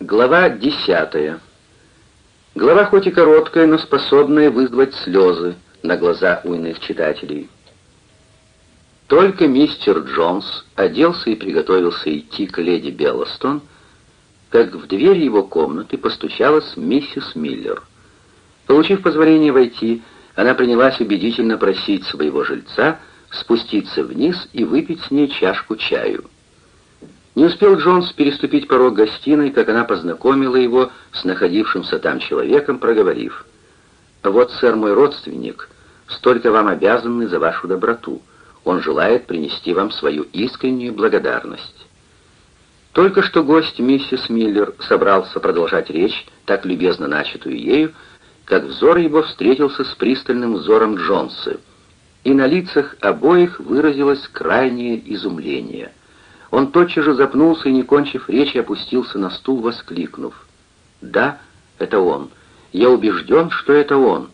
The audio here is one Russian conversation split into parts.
Глава десятая. Глава хоть и короткая, но способная вызвать слезы на глаза у иных читателей. Только мистер Джонс оделся и приготовился идти к леди Беллостон, как в дверь его комнаты постучалась миссис Миллер. Получив позволение войти, она принялась убедительно просить своего жильца спуститься вниз и выпить с ней чашку чаю. Не успел Джонс переступить порог гостиной, как она познакомила его с находившимся там человеком, проговорив. «Вот, сэр, мой родственник, столько вам обязанный за вашу доброту. Он желает принести вам свою искреннюю благодарность». Только что гость миссис Миллер собрался продолжать речь, так любезно начатую ею, как взор его встретился с пристальным взором Джонса, и на лицах обоих выразилось крайнее изумление — он тотчас же запнулся и, не кончив речи, опустился на стул, воскликнув. «Да, это он. Я убежден, что это он».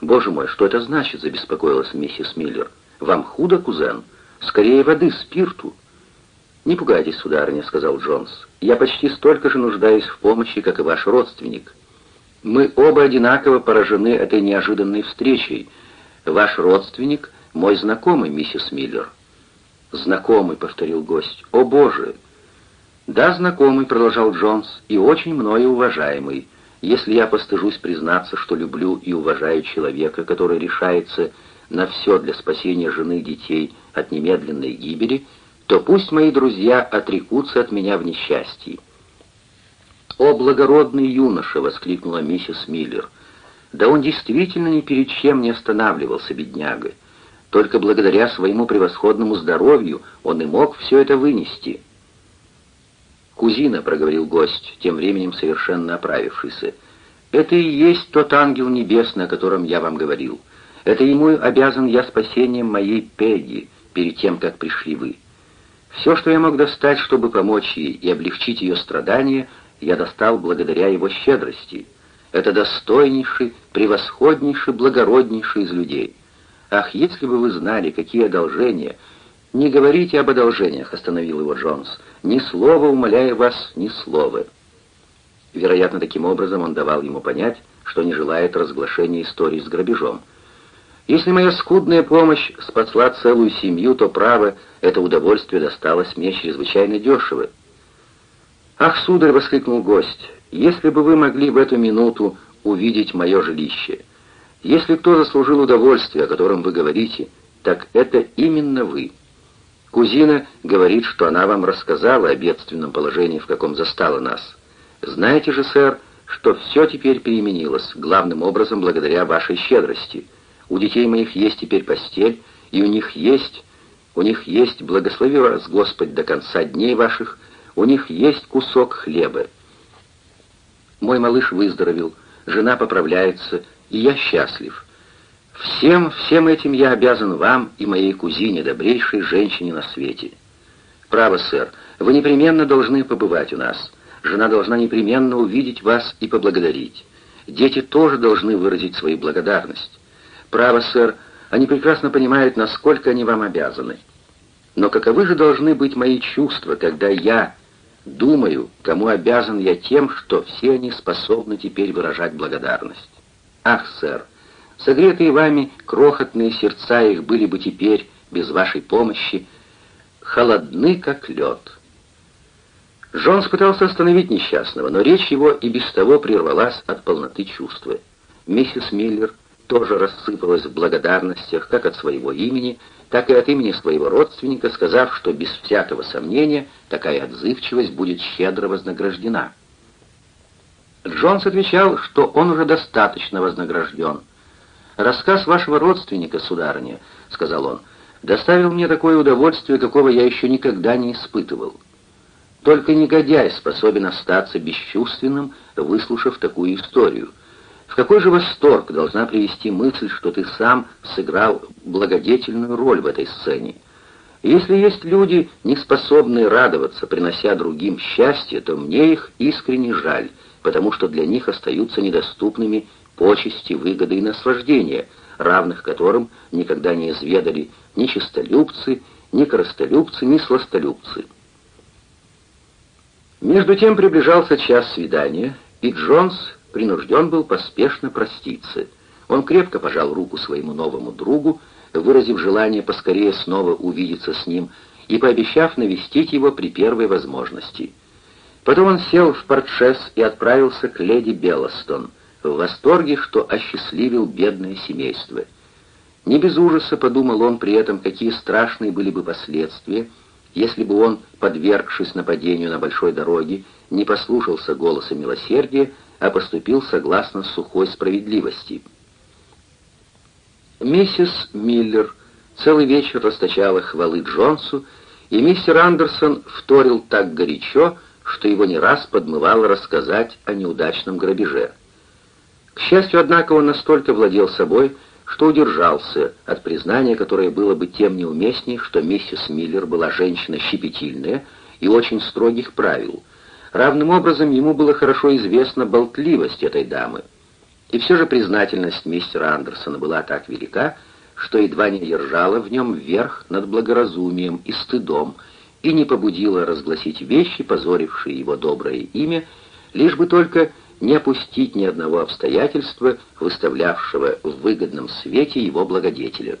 «Боже мой, что это значит?» — забеспокоилась миссис Миллер. «Вам худо, кузен? Скорее воды, спирту». «Не пугайтесь, сударыня», — сказал Джонс. «Я почти столько же нуждаюсь в помощи, как и ваш родственник. Мы оба одинаково поражены этой неожиданной встречей. Ваш родственник — мой знакомый, миссис Миллер». «Знакомый», — повторил гость. «О, Боже!» «Да, знакомый», — продолжал Джонс, — «и очень мною уважаемый. Если я постыжусь признаться, что люблю и уважаю человека, который решается на все для спасения жены и детей от немедленной гибели, то пусть мои друзья отрекутся от меня в несчастье». «О, благородный юноша!» — воскликнула миссис Миллер. «Да он действительно ни перед чем не останавливался, бедняга. Только благодаря своему превосходному здоровью он и мог все это вынести. «Кузина», — проговорил гость, тем временем совершенно оправившийся, — «это и есть тот ангел небесный, о котором я вам говорил. Это ему обязан я спасением моей Пегги перед тем, как пришли вы. Все, что я мог достать, чтобы помочь ей и облегчить ее страдания, я достал благодаря его щедрости. Это достойнейший, превосходнейший, благороднейший из людей». «Ах, если бы вы знали, какие одолжения!» «Не говорите об одолжениях», — остановил его Джонс. «Ни слова, умоляю вас, ни слова». Вероятно, таким образом он давал ему понять, что не желает разглашения истории с грабежом. «Если моя скудная помощь спасла целую семью, то, право, это удовольствие досталось мне чрезвычайно дешево». «Ах, сударь!» — воскликнул гость. «Если бы вы могли в эту минуту увидеть мое жилище!» Если кто заслужил удовольствие, о котором вы говорите, так это именно вы. Кузина говорит, что она вам рассказала о бедственном положении, в каком застала нас. Знаете же, сэр, что все теперь переменилось, главным образом благодаря вашей щедрости. У детей моих есть теперь постель, и у них есть, у них есть, благослови вас, Господь, до конца дней ваших, у них есть кусок хлеба. Мой малыш выздоровел, жена поправляется, и я счастлив. Всем, всем этим я обязан вам и моей кузине, добрейшей женщине на свете. Право, сэр, вы непременно должны побывать у нас. Жена должна непременно увидеть вас и поблагодарить. Дети тоже должны выразить свою благодарность. Право, сэр, они прекрасно понимают, насколько они вам обязаны. Но каковы же должны быть мои чувства, когда я думаю, кому обязан я тем, что все они способны теперь выражать благодарность? Ах, сэр, согретые вами крохотные сердца их были бы теперь, без вашей помощи, холодны, как лед. Джонс пытался остановить несчастного, но речь его и без того прервалась от полноты чувства. Миссис Миллер тоже рассыпалась в благодарностях как от своего имени, так и от имени своего родственника, сказав, что без всякого сомнения такая отзывчивость будет щедро вознаграждена. Джонс отвечал, что он уже достаточно вознагражден. «Рассказ вашего родственника, сударыня», — сказал он, — «доставил мне такое удовольствие, какого я еще никогда не испытывал. Только негодяй способен остаться бесчувственным, выслушав такую историю. В какой же восторг должна привести мысль, что ты сам сыграл благодетельную роль в этой сцене? Если есть люди, не способные радоваться, принося другим счастье, то мне их искренне жаль» потому что для них остаются недоступными почести, выгоды и наслаждения, равных которым никогда не изведали ни чистолюбцы, ни коростолюбцы, ни сластолюбцы. Между тем приближался час свидания, и Джонс принужден был поспешно проститься. Он крепко пожал руку своему новому другу, выразив желание поскорее снова увидеться с ним и пообещав навестить его при первой возможности. Потом он сел в портшес и отправился к леди Белостон, в восторге, что осчастливил бедное семейство. Не без ужаса подумал он при этом, какие страшные были бы последствия, если бы он, подвергшись нападению на большой дороге, не послушался голоса милосердия, а поступил согласно сухой справедливости. Миссис Миллер целый вечер расточала хвалы Джонсу, и мистер Андерсон вторил так горячо, что его не раз подмывало рассказать о неудачном грабеже. К счастью, однако, он настолько владел собой, что удержался от признания, которое было бы тем неуместней, что миссис Миллер была женщина щепетильная и очень строгих правил. Равным образом ему было хорошо известна болтливость этой дамы. И все же признательность мистера Андерсона была так велика, что едва не держала в нем верх над благоразумием и стыдом, и не побудила разгласить вещи, позорившие его доброе имя, лишь бы только не опустить ни одного обстоятельства, выставлявшего в выгодном свете его благодетеля.